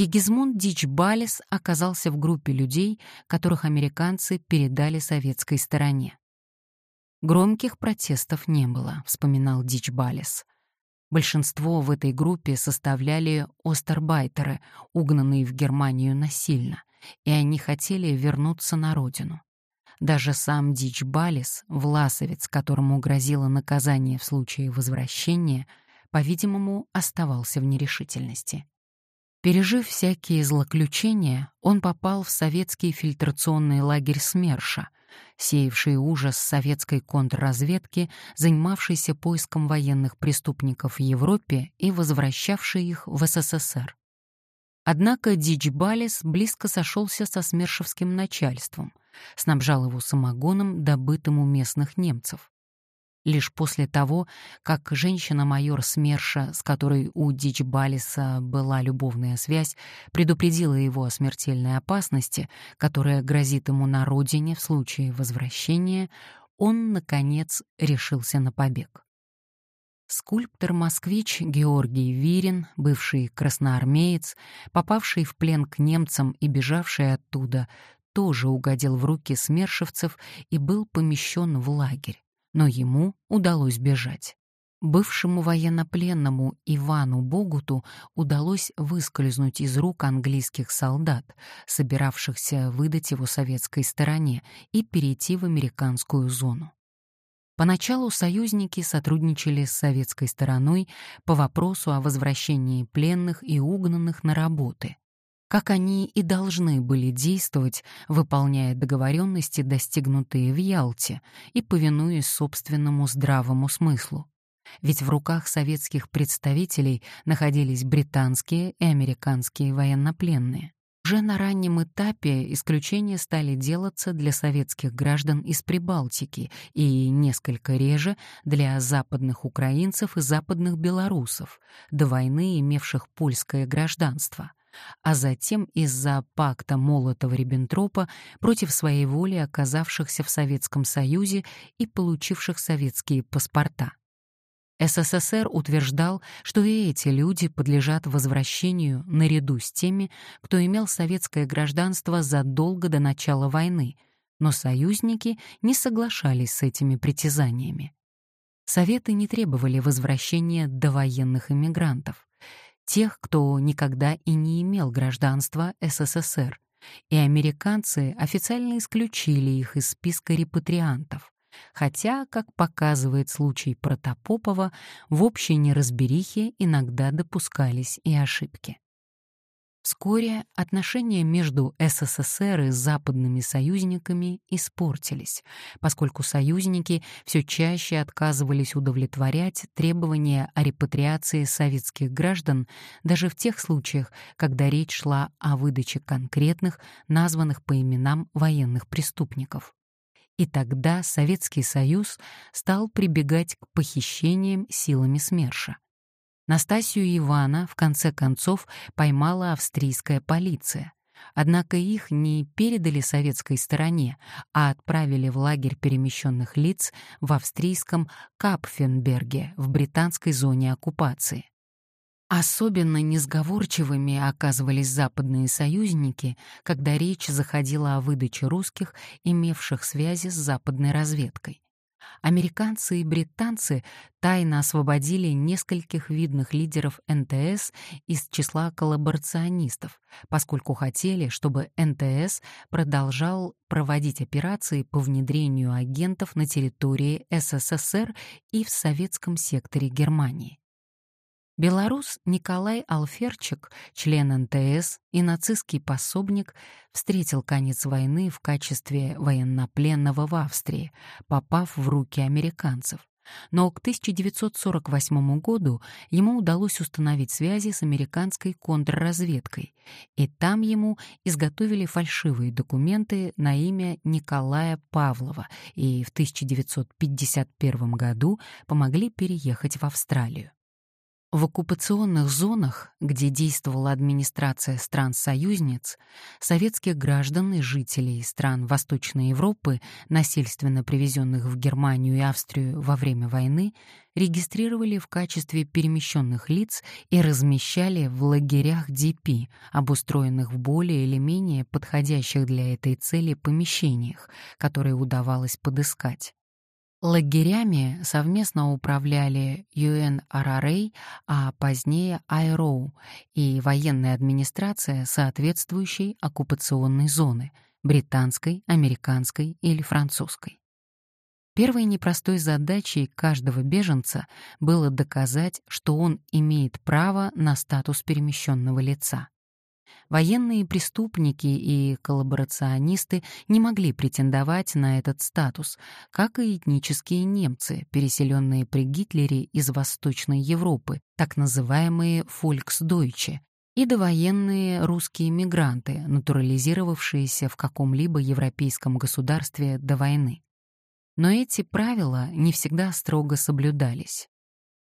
Сигизмунд Дичбалес оказался в группе людей, которых американцы передали советской стороне. Громких протестов не было, вспоминал Дичбалес. Большинство в этой группе составляли остербайтеры, угнанные в Германию насильно, и они хотели вернуться на родину. Даже сам Дичбалес, власовец, которому грозило наказание в случае возвращения, по-видимому, оставался в нерешительности. Пережив всякие злоключения, он попал в советский фильтрационный лагерь СМЕРШа — сеявший ужас советской контрразведки, занимавшейся поиском военных преступников в Европе и возвращавшей их в СССР. Однако Дичбалес близко сошелся со смершевским начальством, снабжал его самогоном, добытым у местных немцев. Лишь после того, как женщина-майор СМЕРШа, с которой у Дичбалиса была любовная связь, предупредила его о смертельной опасности, которая грозит ему на родине в случае возвращения, он, наконец, решился на побег. Скульптор-москвич Георгий Вирин, бывший красноармеец, попавший в плен к немцам и бежавший оттуда, тоже угодил в руки смершевцев и был помещен в лагерь но ему удалось бежать. Бывшему военнопленному Ивану Богуту удалось выскользнуть из рук английских солдат, собиравшихся выдать его советской стороне, и перейти в американскую зону. Поначалу союзники сотрудничали с советской стороной по вопросу о возвращении пленных и угнанных на работы, как они и должны были действовать, выполняя договоренности, достигнутые в Ялте, и повинуясь собственному здравому смыслу. Ведь в руках советских представителей находились британские и американские военнопленные. Уже на раннем этапе исключения стали делаться для советских граждан из Прибалтики и несколько реже для западных украинцев и западных белорусов, до войны имевших польское гражданство а затем из-за пакта Молотова-Риббентропа против своей воли оказавшихся в Советском Союзе и получивших советские паспорта. СССР утверждал, что и эти люди подлежат возвращению наряду с теми, кто имел советское гражданство задолго до начала войны, но союзники не соглашались с этими притязаниями. Советы не требовали возвращения довоенных иммигрантов тех, кто никогда и не имел гражданства СССР, и американцы официально исключили их из списка репатриантов, хотя, как показывает случай Протопопова, в общей неразберихе иногда допускались и ошибки. Вскоре отношения между СССР и западными союзниками испортились, поскольку союзники все чаще отказывались удовлетворять требования о репатриации советских граждан даже в тех случаях, когда речь шла о выдаче конкретных, названных по именам военных преступников. И тогда Советский Союз стал прибегать к похищениям силами СМЕРШа. Настасью и Ивана в конце концов поймала австрийская полиция. Однако их не передали советской стороне, а отправили в лагерь перемещенных лиц в австрийском Капфенберге в британской зоне оккупации. Особенно несговорчивыми оказывались западные союзники, когда речь заходила о выдаче русских, имевших связи с западной разведкой американцы и британцы тайно освободили нескольких видных лидеров НТС из числа коллаборационистов, поскольку хотели, чтобы НТС продолжал проводить операции по внедрению агентов на территории СССР и в советском секторе Германии. Белорус Николай Алферчик, член НТС и нацистский пособник, встретил конец войны в качестве военнопленного в Австрии, попав в руки американцев. Но к 1948 году ему удалось установить связи с американской контрразведкой, и там ему изготовили фальшивые документы на имя Николая Павлова и в 1951 году помогли переехать в Австралию. В оккупационных зонах, где действовала администрация стран-союзниц, советских граждан и жителей стран Восточной Европы, насильственно привезенных в Германию и Австрию во время войны, регистрировали в качестве перемещенных лиц и размещали в лагерях ДП, обустроенных в более или менее подходящих для этой цели помещениях, которые удавалось подыскать. Лагерями совместно управляли UNRRA, а позднее IRO и военная администрация соответствующей оккупационной зоны — британской, американской или французской. Первой непростой задачей каждого беженца было доказать, что он имеет право на статус перемещенного лица. Военные преступники и коллаборационисты не могли претендовать на этот статус, как и этнические немцы, переселенные при Гитлере из Восточной Европы, так называемые «фольксдойче», и довоенные русские мигранты, натурализировавшиеся в каком-либо европейском государстве до войны. Но эти правила не всегда строго соблюдались.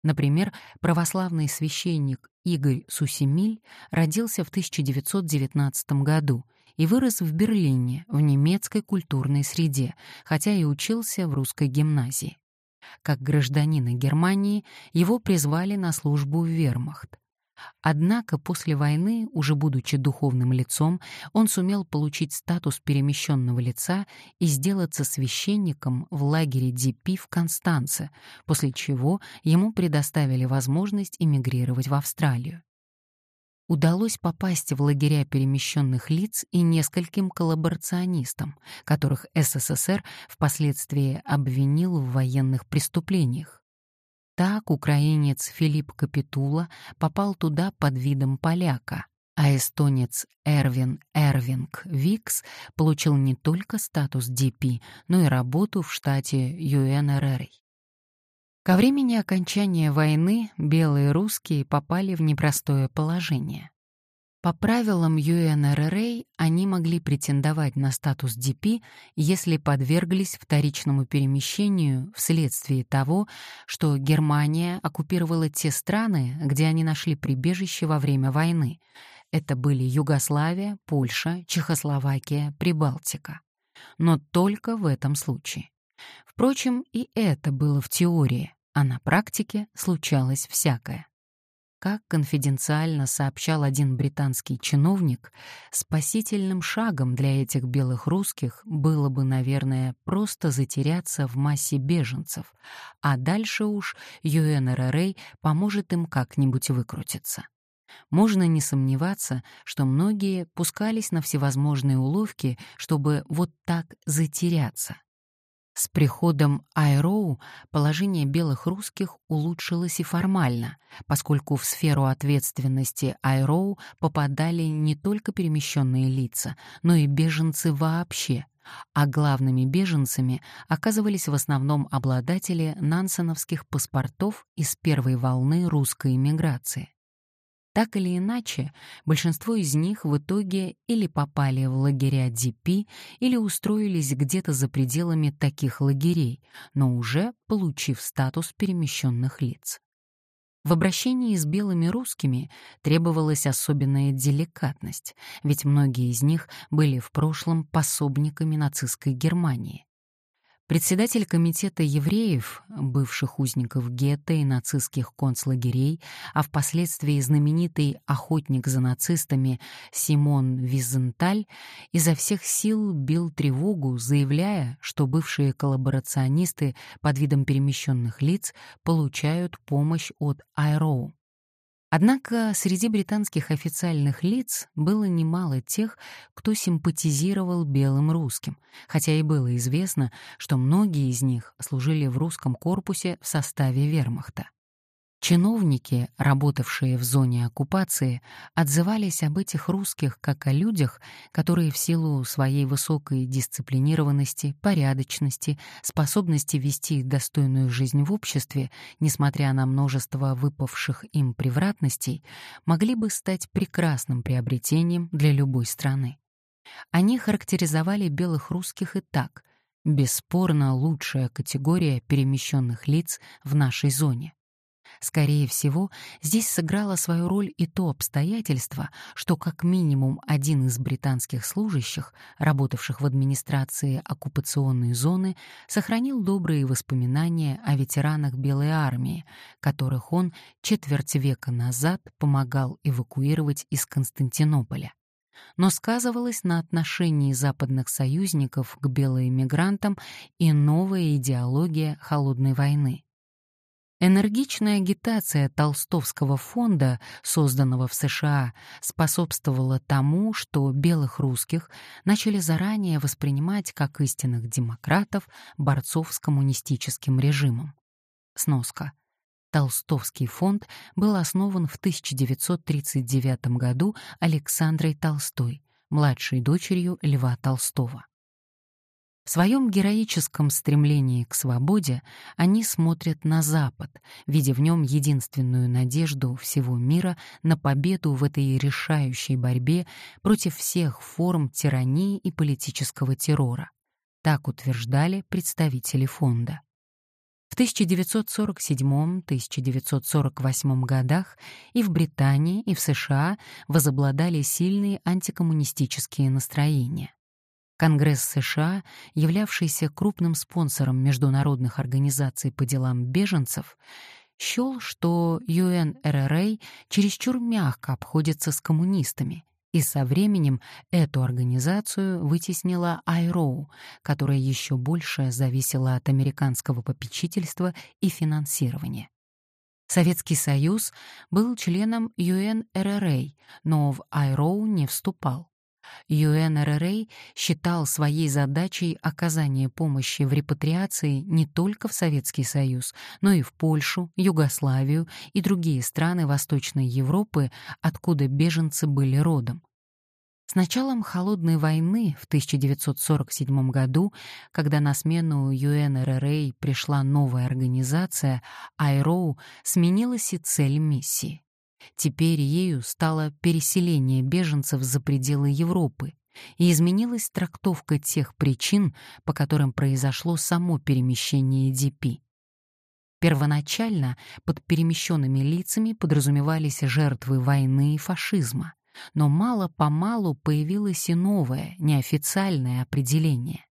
Например, православный священник Игорь Сусемиль родился в 1919 году и вырос в Берлине в немецкой культурной среде, хотя и учился в русской гимназии. Как гражданина Германии его призвали на службу в вермахт. Однако после войны, уже будучи духовным лицом, он сумел получить статус перемещенного лица и сделаться священником в лагере Дипи в Констанце, после чего ему предоставили возможность эмигрировать в Австралию. Удалось попасть в лагеря перемещенных лиц и нескольким коллаборационистам, которых СССР впоследствии обвинил в военных преступлениях. Так украинец Филипп Капитула попал туда под видом поляка, а эстонец Эрвин Эрвинг Викс получил не только статус DP, но и работу в штате ЮНРР. Ко времени окончания войны белые русские попали в непростое положение. По правилам ЮНРРА они могли претендовать на статус ДП, если подверглись вторичному перемещению вследствие того, что Германия оккупировала те страны, где они нашли прибежище во время войны. Это были Югославия, Польша, Чехословакия, Прибалтика. Но только в этом случае. Впрочем, и это было в теории, а на практике случалось всякое. Как конфиденциально сообщал один британский чиновник, спасительным шагом для этих белых русских было бы, наверное, просто затеряться в массе беженцев, а дальше уж ЮНРРА поможет им как-нибудь выкрутиться. Можно не сомневаться, что многие пускались на всевозможные уловки, чтобы вот так затеряться. С приходом Айроу положение белых русских улучшилось и формально, поскольку в сферу ответственности Айроу попадали не только перемещенные лица, но и беженцы вообще, а главными беженцами оказывались в основном обладатели нансеновских паспортов из первой волны русской эмиграции. Так или иначе, большинство из них в итоге или попали в лагеря ДП, или устроились где-то за пределами таких лагерей, но уже получив статус перемещенных лиц. В обращении с белыми русскими требовалась особенная деликатность, ведь многие из них были в прошлом пособниками нацистской Германии. Председатель комитета евреев, бывших узников гетто и нацистских концлагерей, а впоследствии знаменитый охотник за нацистами Симон Визенталь, изо всех сил бил тревогу, заявляя, что бывшие коллаборационисты под видом перемещенных лиц получают помощь от Айроу. Однако среди британских официальных лиц было немало тех, кто симпатизировал белым русским, хотя и было известно, что многие из них служили в русском корпусе в составе вермахта. Чиновники, работавшие в зоне оккупации, отзывались об этих русских как о людях, которые в силу своей высокой дисциплинированности, порядочности, способности вести достойную жизнь в обществе, несмотря на множество выпавших им превратностей, могли бы стать прекрасным приобретением для любой страны. Они характеризовали белых русских и так — бесспорно лучшая категория перемещенных лиц в нашей зоне. Скорее всего, здесь сыграло свою роль и то обстоятельство, что как минимум один из британских служащих, работавших в администрации оккупационной зоны, сохранил добрые воспоминания о ветеранах Белой армии, которых он четверть века назад помогал эвакуировать из Константинополя но сказывалась на отношении западных союзников к белоэмигрантам и новая идеология холодной войны. Энергичная агитация Толстовского фонда, созданного в США, способствовала тому, что белых русских начали заранее воспринимать как истинных демократов, борцов с коммунистическим режимом. Сноска. Толстовский фонд был основан в 1939 году Александрой Толстой, младшей дочерью Льва Толстого. В своем героическом стремлении к свободе они смотрят на Запад, видя в нем единственную надежду всего мира на победу в этой решающей борьбе против всех форм тирании и политического террора. Так утверждали представители фонда. В 1947-1948 годах и в Британии, и в США возобладали сильные антикоммунистические настроения. Конгресс США, являвшийся крупным спонсором международных организаций по делам беженцев, счел, что UNRRA чересчур мягко обходится с коммунистами, и со временем эту организацию вытеснила IRO, которая еще больше зависела от американского попечительства и финансирования. Советский Союз был членом UNRRA, но в IRO не вступал. ЮНРРА считал своей задачей оказание помощи в репатриации не только в Советский Союз, но и в Польшу, Югославию и другие страны Восточной Европы, откуда беженцы были родом. С началом Холодной войны в 1947 году, когда на смену ЮНРРА пришла новая организация, IRO сменилась и цель миссии. Теперь ею стало переселение беженцев за пределы Европы, и изменилась трактовка тех причин, по которым произошло само перемещение ДП. Первоначально под перемещенными лицами подразумевались жертвы войны и фашизма, но мало-помалу появилось и новое, неофициальное определение.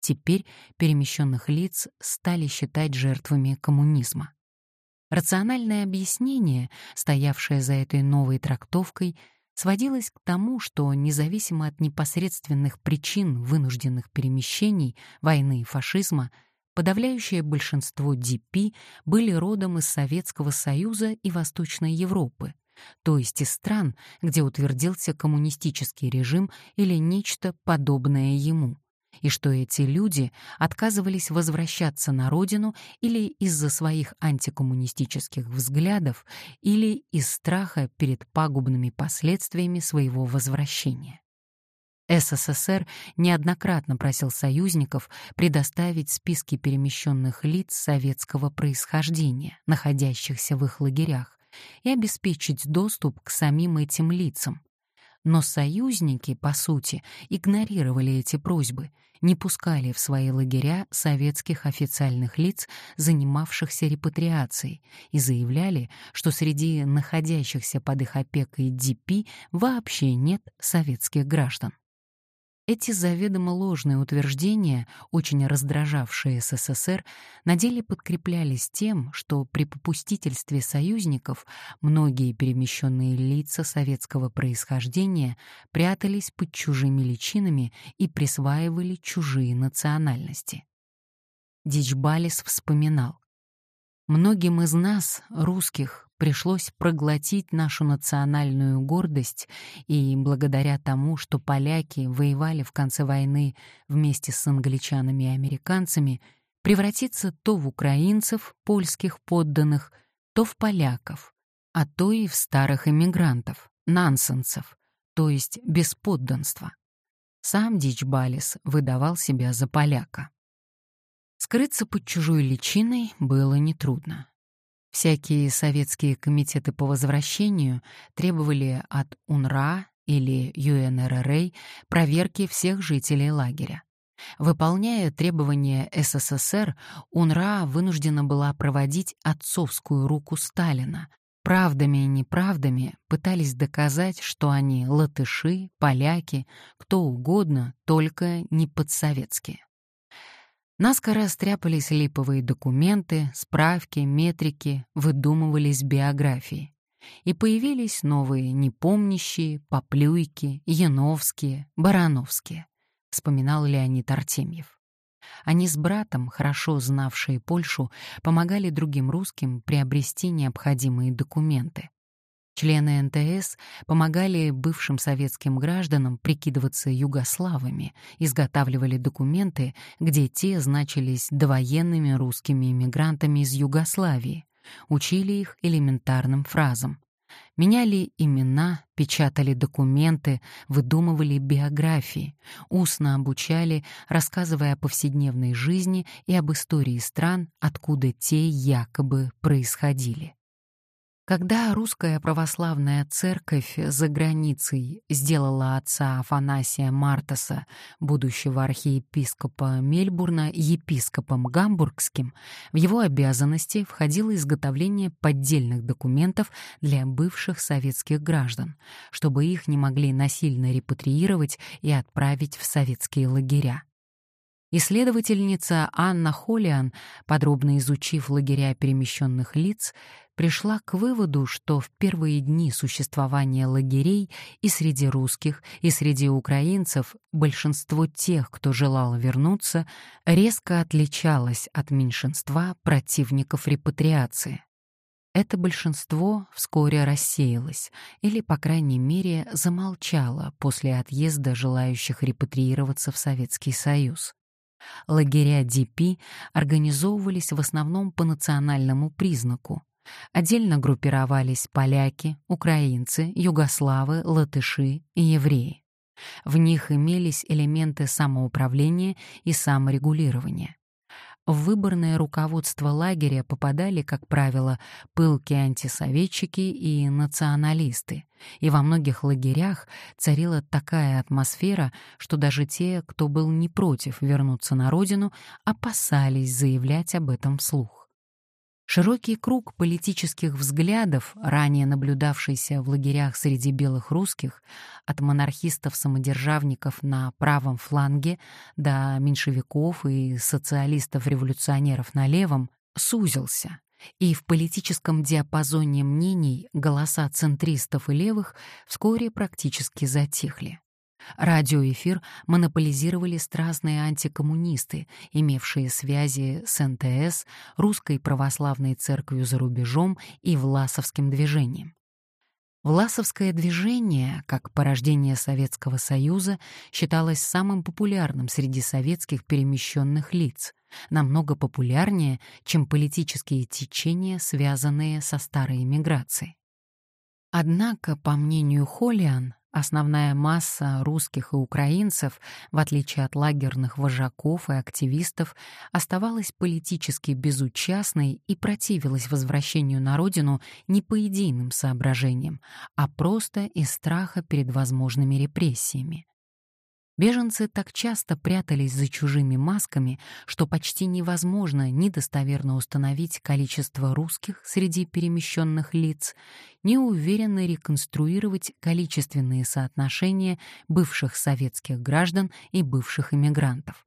Теперь перемещенных лиц стали считать жертвами коммунизма. Рациональное объяснение, стоявшее за этой новой трактовкой, сводилось к тому, что независимо от непосредственных причин вынужденных перемещений, войны и фашизма, подавляющее большинство ДП были родом из Советского Союза и Восточной Европы, то есть из стран, где утвердился коммунистический режим или нечто подобное ему и что эти люди отказывались возвращаться на родину или из-за своих антикоммунистических взглядов, или из страха перед пагубными последствиями своего возвращения. СССР неоднократно просил союзников предоставить списки перемещенных лиц советского происхождения, находящихся в их лагерях, и обеспечить доступ к самим этим лицам, но союзники, по сути, игнорировали эти просьбы, не пускали в свои лагеря советских официальных лиц, занимавшихся репатриацией, и заявляли, что среди находящихся под их опекой ДП вообще нет советских граждан. Эти заведомо ложные утверждения, очень раздражавшие СССР, на деле подкреплялись тем, что при попустительстве союзников многие перемещенные лица советского происхождения прятались под чужими личинами и присваивали чужие национальности. Дичбалис вспоминал. Многим из нас, русских, пришлось проглотить нашу национальную гордость, и благодаря тому, что поляки воевали в конце войны вместе с англичанами и американцами, превратиться то в украинцев, польских подданных, то в поляков, а то и в старых эмигрантов, нансенсов, то есть без подданства. Сам Дичбалис выдавал себя за поляка. Скрыться под чужой личиной было нетрудно. Всякие советские комитеты по возвращению требовали от УНРА или ЮНРРА проверки всех жителей лагеря. Выполняя требования СССР, УНРА вынуждена была проводить отцовскую руку Сталина. Правдами и неправдами пытались доказать, что они латыши, поляки, кто угодно, только не подсоветские. Наскоро стряпались липовые документы, справки, метрики, выдумывались биографии. И появились новые непомнящие, поплюйки, яновские, барановские вспоминал Леонид Артемьев. Они с братом, хорошо знавшие Польшу, помогали другим русским приобрести необходимые документы. Члены НТС помогали бывшим советским гражданам прикидываться югославами, изготавливали документы, где те значились довоенными русскими иммигрантами из Югославии, учили их элементарным фразам. Меняли имена, печатали документы, выдумывали биографии, устно обучали, рассказывая о повседневной жизни и об истории стран, откуда те якобы происходили. Когда русская православная церковь за границей сделала отца Афанасия Мартаса, будущего архиепископа Мельбурна, епископом гамбургским, в его обязанности входило изготовление поддельных документов для бывших советских граждан, чтобы их не могли насильно репатриировать и отправить в советские лагеря. Исследовательница Анна Холиан, подробно изучив лагеря перемещенных лиц, пришла к выводу, что в первые дни существования лагерей и среди русских, и среди украинцев большинство тех, кто желал вернуться, резко отличалось от меньшинства противников репатриации. Это большинство вскоре рассеялось или, по крайней мере, замолчало после отъезда желающих репатриироваться в Советский Союз. Лагеря ДП организовывались в основном по национальному признаку. Отдельно группировались поляки, украинцы, югославы, латыши и евреи. В них имелись элементы самоуправления и саморегулирования. В выборное руководство лагеря попадали, как правило, пылкие антисоветчики и националисты, и во многих лагерях царила такая атмосфера, что даже те, кто был не против вернуться на родину, опасались заявлять об этом вслух. Широкий круг политических взглядов, ранее наблюдавшийся в лагерях среди белых русских, от монархистов-самодержавников на правом фланге до меньшевиков и социалистов-революционеров на левом, сузился, и в политическом диапазоне мнений голоса центристов и левых вскоре практически затихли. Радиоэфир монополизировали страстные антикоммунисты, имевшие связи с НТС, Русской Православной Церковью за рубежом и Власовским движением. Власовское движение, как порождение Советского Союза, считалось самым популярным среди советских перемещенных лиц, намного популярнее, чем политические течения, связанные со старой эмиграцией. Однако, по мнению Холлиан, Основная масса русских и украинцев, в отличие от лагерных вожаков и активистов, оставалась политически безучастной и противилась возвращению на родину не по идейным соображениям, а просто из страха перед возможными репрессиями. Беженцы так часто прятались за чужими масками, что почти невозможно ни достоверно установить количество русских среди перемещенных лиц, ни уверенно реконструировать количественные соотношения бывших советских граждан и бывших иммигрантов.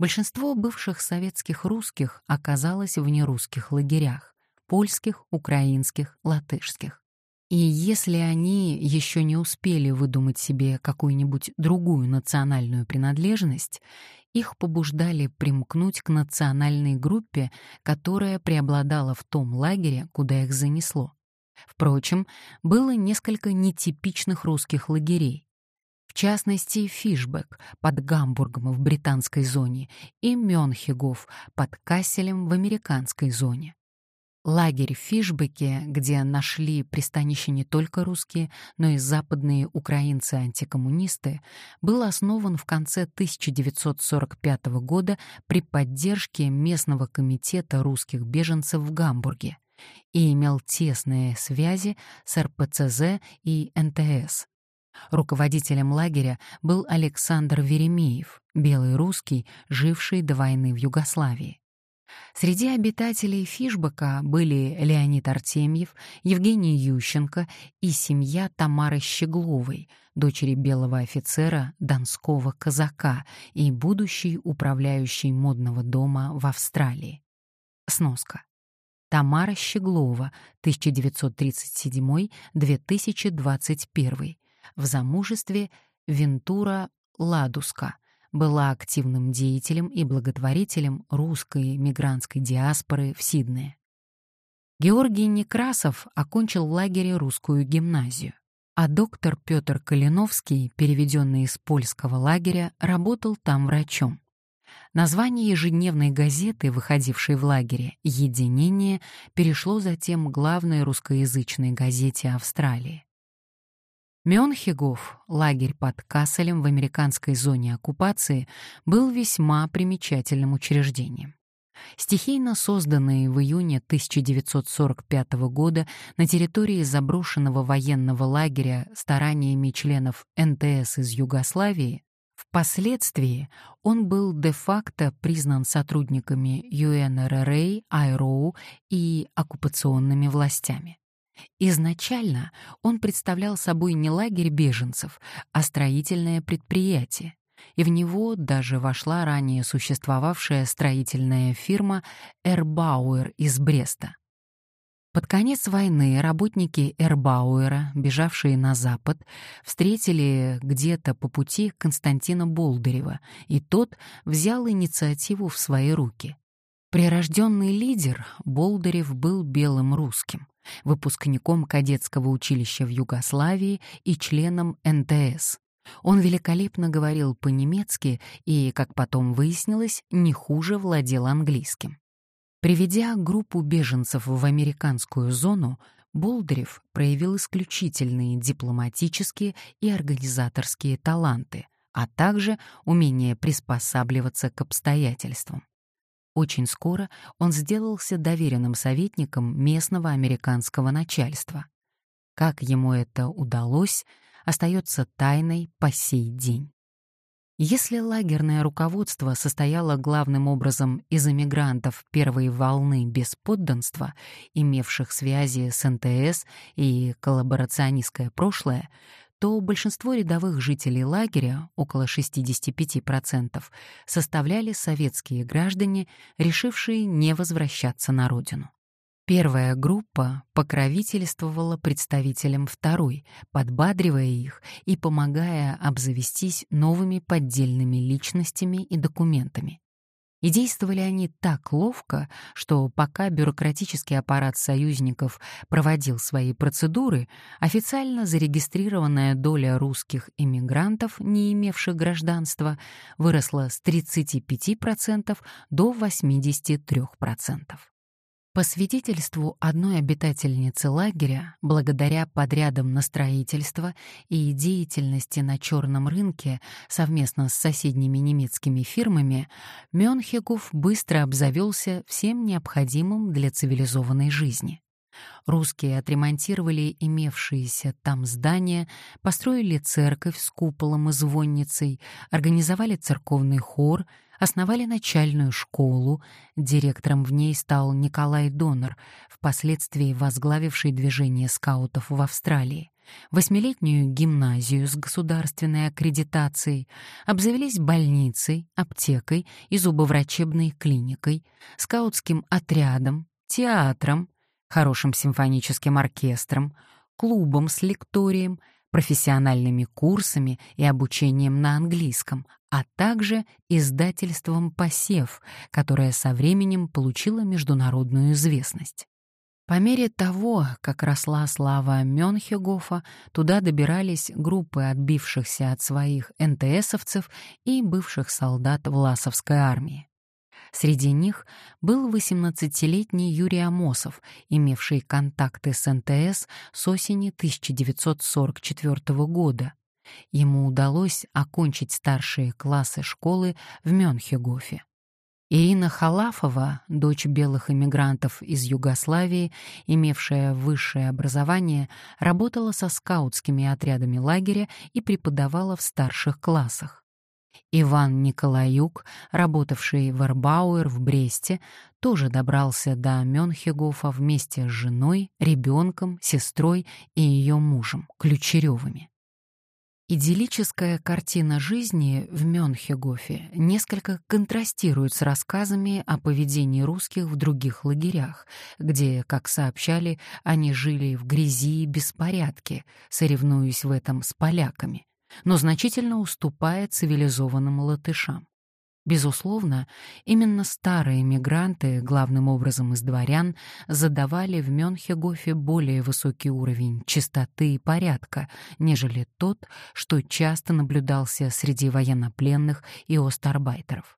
Большинство бывших советских русских оказалось в нерусских лагерях — польских, украинских, латышских. И если они еще не успели выдумать себе какую-нибудь другую национальную принадлежность, их побуждали примкнуть к национальной группе, которая преобладала в том лагере, куда их занесло. Впрочем, было несколько нетипичных русских лагерей. В частности, Фишбек под Гамбургом в британской зоне и Мёнхегов под Касселем в американской зоне. Лагерь в Фишбеке, где нашли пристанище не только русские, но и западные украинцы-антикоммунисты, был основан в конце 1945 года при поддержке местного комитета русских беженцев в Гамбурге и имел тесные связи с РПЦЗ и НТС. Руководителем лагеря был Александр Веремеев, белый русский, живший до войны в Югославии. Среди обитателей Фишбака были Леонид Артемьев, Евгений Ющенко и семья Тамары Щегловой, дочери белого офицера донского казака и будущей управляющей модного дома в Австралии. Сноска. Тамара Щеглова, 1937-2021. В замужестве Вентура Ладуска — была активным деятелем и благотворителем русской мигрантской диаспоры в Сиднее. Георгий Некрасов окончил в лагере русскую гимназию, а доктор Петр Калиновский, переведенный из польского лагеря, работал там врачом. Название ежедневной газеты, выходившей в лагере «Единение», перешло затем к главной русскоязычной газете Австралии. Мёнхегоф, лагерь под Касселем в американской зоне оккупации, был весьма примечательным учреждением. Стихийно созданные в июне 1945 года на территории заброшенного военного лагеря стараниями членов НТС из Югославии, впоследствии он был де-факто признан сотрудниками ЮНРРА, АйРОУ и оккупационными властями. Изначально он представлял собой не лагерь беженцев, а строительное предприятие, и в него даже вошла ранее существовавшая строительная фирма «Эрбауэр» из Бреста. Под конец войны работники Эрбауэра, бежавшие на запад, встретили где-то по пути Константина Болдырева, и тот взял инициативу в свои руки. Прирожденный лидер Болдырев был белым русским выпускником кадетского училища в Югославии и членом НТС. Он великолепно говорил по-немецки и, как потом выяснилось, не хуже владел английским. Приведя группу беженцев в американскую зону, Болдырев проявил исключительные дипломатические и организаторские таланты, а также умение приспосабливаться к обстоятельствам. Очень скоро он сделался доверенным советником местного американского начальства. Как ему это удалось, остается тайной по сей день. Если лагерное руководство состояло главным образом из эмигрантов первой волны без подданства, имевших связи с НТС и коллаборационистское прошлое, то большинство рядовых жителей лагеря, около 65%, составляли советские граждане, решившие не возвращаться на родину. Первая группа покровительствовала представителям второй, подбадривая их и помогая обзавестись новыми поддельными личностями и документами. И действовали они так ловко, что пока бюрократический аппарат союзников проводил свои процедуры, официально зарегистрированная доля русских иммигрантов, не имевших гражданства, выросла с 35% до 83%. По свидетельству одной обитательницы лагеря, благодаря подрядам на строительство и деятельности на черном рынке совместно с соседними немецкими фирмами, Мёнхегуф быстро обзавелся всем необходимым для цивилизованной жизни. Русские отремонтировали имевшиеся там здания, построили церковь с куполом и звонницей, организовали церковный хор — основали начальную школу, директором в ней стал Николай Донор, впоследствии возглавивший движение скаутов в Австралии, восьмилетнюю гимназию с государственной аккредитацией, обзавелись больницей, аптекой и зубоврачебной клиникой, скаутским отрядом, театром, хорошим симфоническим оркестром, клубом с лекторием, профессиональными курсами и обучением на английском, а также издательством «Посев», которое со временем получило международную известность. По мере того, как росла слава Мёнхегофа, туда добирались группы отбившихся от своих НТСовцев и бывших солдат Власовской армии. Среди них был 18-летний Юрий Амосов, имевший контакты с НТС с осени 1944 года. Ему удалось окончить старшие классы школы в Мёнхегофе. Ирина Халафова, дочь белых иммигрантов из Югославии, имевшая высшее образование, работала со скаутскими отрядами лагеря и преподавала в старших классах. Иван Николаюк, работавший в Эрбауэр в Бресте, тоже добрался до Мёнхегофа вместе с женой, ребенком, сестрой и ее мужем, Ключеревыми. Идиллическая картина жизни в Мёнхегофе несколько контрастирует с рассказами о поведении русских в других лагерях, где, как сообщали, они жили в грязи и беспорядке, соревнуясь в этом с поляками, но значительно уступая цивилизованным латышам. Безусловно, именно старые мигранты, главным образом из дворян, задавали в Мёнхегофе более высокий уровень чистоты и порядка, нежели тот, что часто наблюдался среди военнопленных и остарбайтеров.